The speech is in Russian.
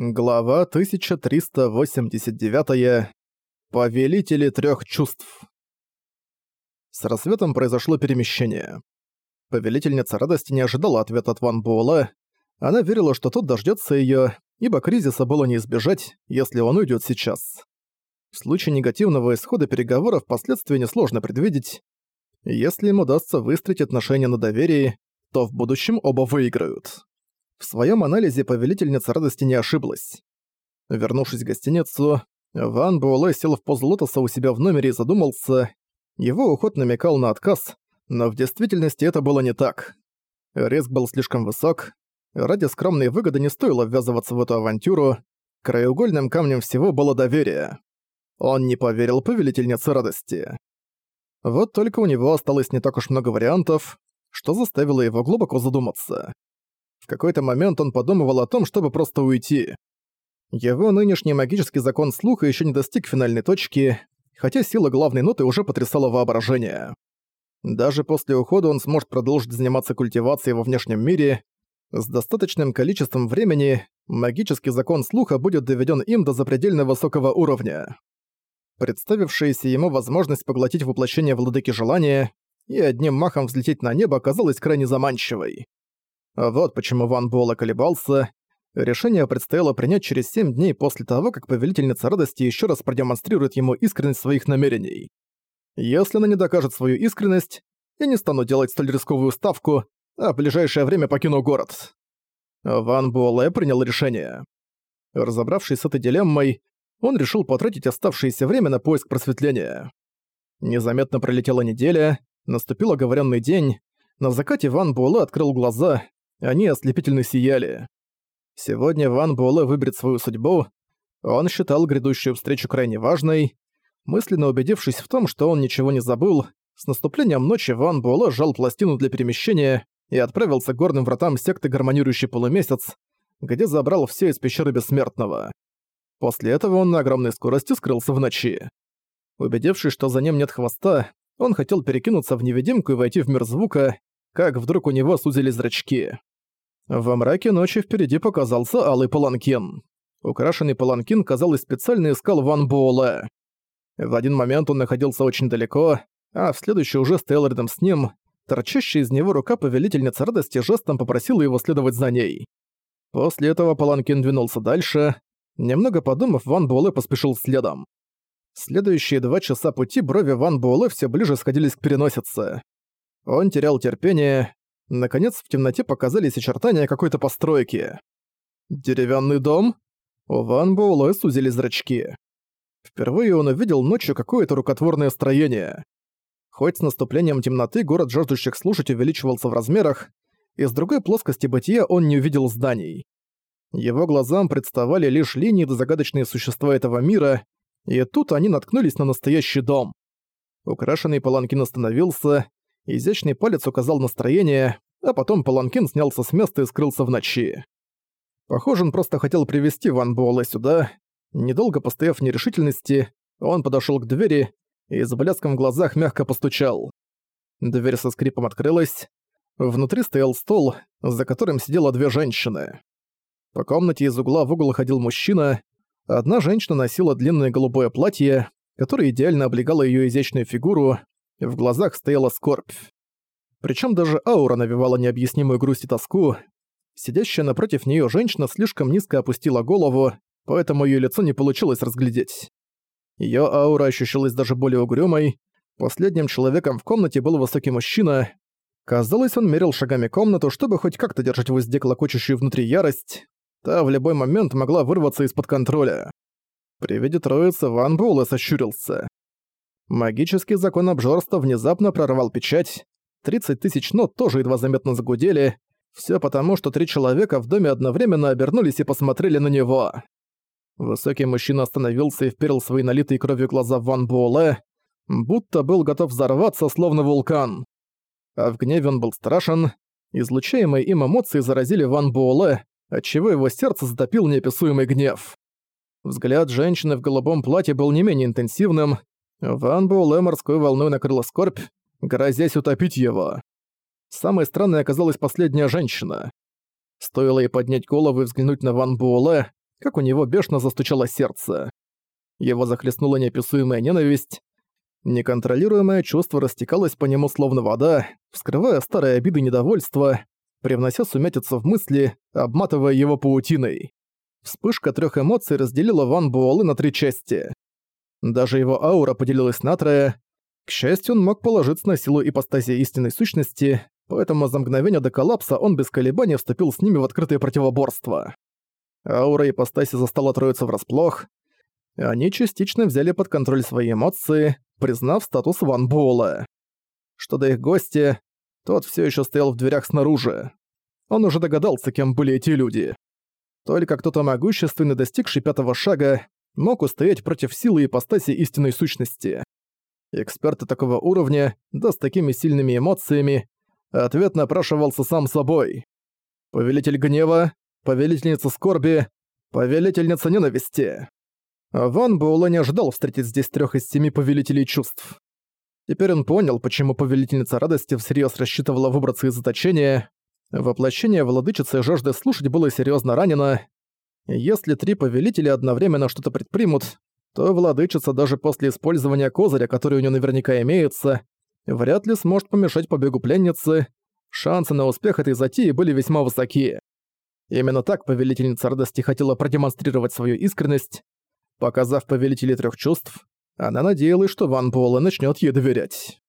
Глава 1389. Повелители трех чувств. С рассветом произошло перемещение. Повелительница радости не ожидала ответа от Ван Буэлла. Она верила, что тот дождется ее, ибо кризиса было не избежать, если он уйдет сейчас. В случае негативного исхода переговоров последствия несложно предвидеть. Если им удастся выстроить отношения на доверии, то в будущем оба выиграют. В своем анализе повелительница радости не ошиблась. Вернувшись в гостиницу, Ван Буэлэ сел в позу лотоса у себя в номере и задумался. Его уход намекал на отказ, но в действительности это было не так. Риск был слишком высок. Ради скромной выгоды не стоило ввязываться в эту авантюру. Краеугольным камнем всего было доверие. Он не поверил повелительнице радости. Вот только у него осталось не так уж много вариантов, что заставило его глубоко задуматься. Какой-то момент он подумывал о том, чтобы просто уйти. Его нынешний магический закон слуха еще не достиг финальной точки, хотя сила главной ноты уже потрясала воображение. Даже после ухода он сможет продолжить заниматься культивацией во внешнем мире. С достаточным количеством времени магический закон слуха будет доведен им до запредельно высокого уровня. Представившаяся ему возможность поглотить воплощение владыки желания и одним махом взлететь на небо оказалась крайне заманчивой. Вот почему Ван Буэлла колебался. Решение предстояло принять через семь дней после того, как Повелительница Радости еще раз продемонстрирует ему искренность своих намерений. Если она не докажет свою искренность, я не стану делать столь рисковую ставку, а в ближайшее время покину город. Ван Буэлэ принял решение. Разобравшись с этой дилеммой, он решил потратить оставшееся время на поиск просветления. Незаметно пролетела неделя, наступил оговоренный день, на закате Ван Буэлэ открыл глаза они ослепительно сияли. Сегодня Ван Буэлэ выберет свою судьбу. Он считал грядущую встречу крайне важной. Мысленно убедившись в том, что он ничего не забыл, с наступлением ночи Ван Буэлэ сжал пластину для перемещения и отправился к горным вратам секты Гармонирующий Полумесяц, где забрал все из пещеры Бессмертного. После этого он на огромной скорости скрылся в ночи. Убедившись, что за ним нет хвоста, он хотел перекинуться в невидимку и войти в мир звука, как вдруг у него сузились зрачки. Во мраке ночи впереди показался алый паланкин. Украшенный паланкин, казалось, специально искал Ван Буэлэ. В один момент он находился очень далеко, а в следующий уже стоял рядом с ним. Торчащая из него рука повелительницы радости жестом попросила его следовать за ней. После этого паланкин двинулся дальше. Немного подумав, Ван Буэлэ поспешил следом. Следующие два часа пути брови Ван Буэлэ все ближе сходились к переносице. Он терял терпение, Наконец в темноте показались очертания какой-то постройки. «Деревянный дом?» У Ван Боулэ сузили зрачки. Впервые он увидел ночью какое-то рукотворное строение. Хоть с наступлением темноты город жаждущих слушать увеличивался в размерах, из другой плоскости бытия он не увидел зданий. Его глазам представали лишь линии до загадочные существа этого мира, и тут они наткнулись на настоящий дом. Украшенный паланкин остановился, изящный палец указал настроение, а потом Паланкин снялся с места и скрылся в ночи. Похоже, он просто хотел привести Ван Буэлэ сюда. Недолго постояв в нерешительности, он подошёл к двери и с блеском в глазах мягко постучал. Дверь со скрипом открылась. Внутри стоял стол, за которым сидело две женщины. По комнате из угла в угол ходил мужчина. Одна женщина носила длинное голубое платье, которое идеально облегало её изящную фигуру, в глазах стояла скорбь. Причем даже аура навевала необъяснимую грусть и тоску. Сидящая напротив нее женщина слишком низко опустила голову, поэтому ее лицо не получилось разглядеть. Ее аура ощущалась даже более угрюмой. Последним человеком в комнате был высокий мужчина. Казалось, он мерил шагами комнату, чтобы хоть как-то держать в узде клокочущую внутри ярость. Та в любой момент могла вырваться из-под контроля. При виде троицы Ван Буэлэ сощурился. Магический закон обжорства внезапно прорвал печать. 30 тысяч нот тоже едва заметно загудели. Все потому, что три человека в доме одновременно обернулись и посмотрели на него. Высокий мужчина остановился и вперил свои налитые кровью глаза в Ван Буэлэ, будто был готов взорваться, словно вулкан. А в гневе он был страшен. Излучаемые им эмоции заразили Ван Буэлэ, отчего его сердце затопил неописуемый гнев. Взгляд женщины в голубом платье был не менее интенсивным, Ван Буэлэ морской волной накрыла скорбь, грозясь утопить его. Самой странной оказалась последняя женщина. Стоило ей поднять голову и взглянуть на Ван Буэлэ, как у него бешено застучало сердце. Его захлестнула неописуемая ненависть. Неконтролируемое чувство растекалось по нему словно вода, вскрывая старые обиды и недовольства, привнося сумятицу в мысли, обматывая его паутиной. Вспышка трех эмоций разделила Ван Буэлэ на три части. Даже его аура поделилась на трое. К счастью, он мог положиться на силу ипостаси истинной сущности, поэтому за мгновение до коллапса он без колебаний вступил с ними в открытое противоборство. Аура ипостаси застала троицу врасплох. Они частично взяли под контроль свои эмоции, признав статус Ван Буэлла. Что до их гостя, тот все еще стоял в дверях снаружи. Он уже догадался, кем были эти люди. Только кто-то могущественный, достигший пятого шага, мог устоять против силы и ипостаси истинной сущности. Эксперты такого уровня, да с такими сильными эмоциями, ответ напрашивался сам собой. Повелитель гнева, повелительница скорби, повелительница ненависти. Ван Буэлла не ожидал встретить здесь трех из семи повелителей чувств. Теперь он понял, почему повелительница радости всерьез рассчитывала выбраться из заточения. Воплощение владычицы жажды слушать было серьезно ранено. Если три повелителя одновременно что-то предпримут, то владычица даже после использования козыря, который у нее наверняка имеется, вряд ли сможет помешать побегу пленницы. Шансы на успех этой затеи были весьма высоки. Именно так повелительница радости хотела продемонстрировать свою искренность. Показав повелителей трех чувств, она надеялась, что Ван Буэлэ начнет ей доверять.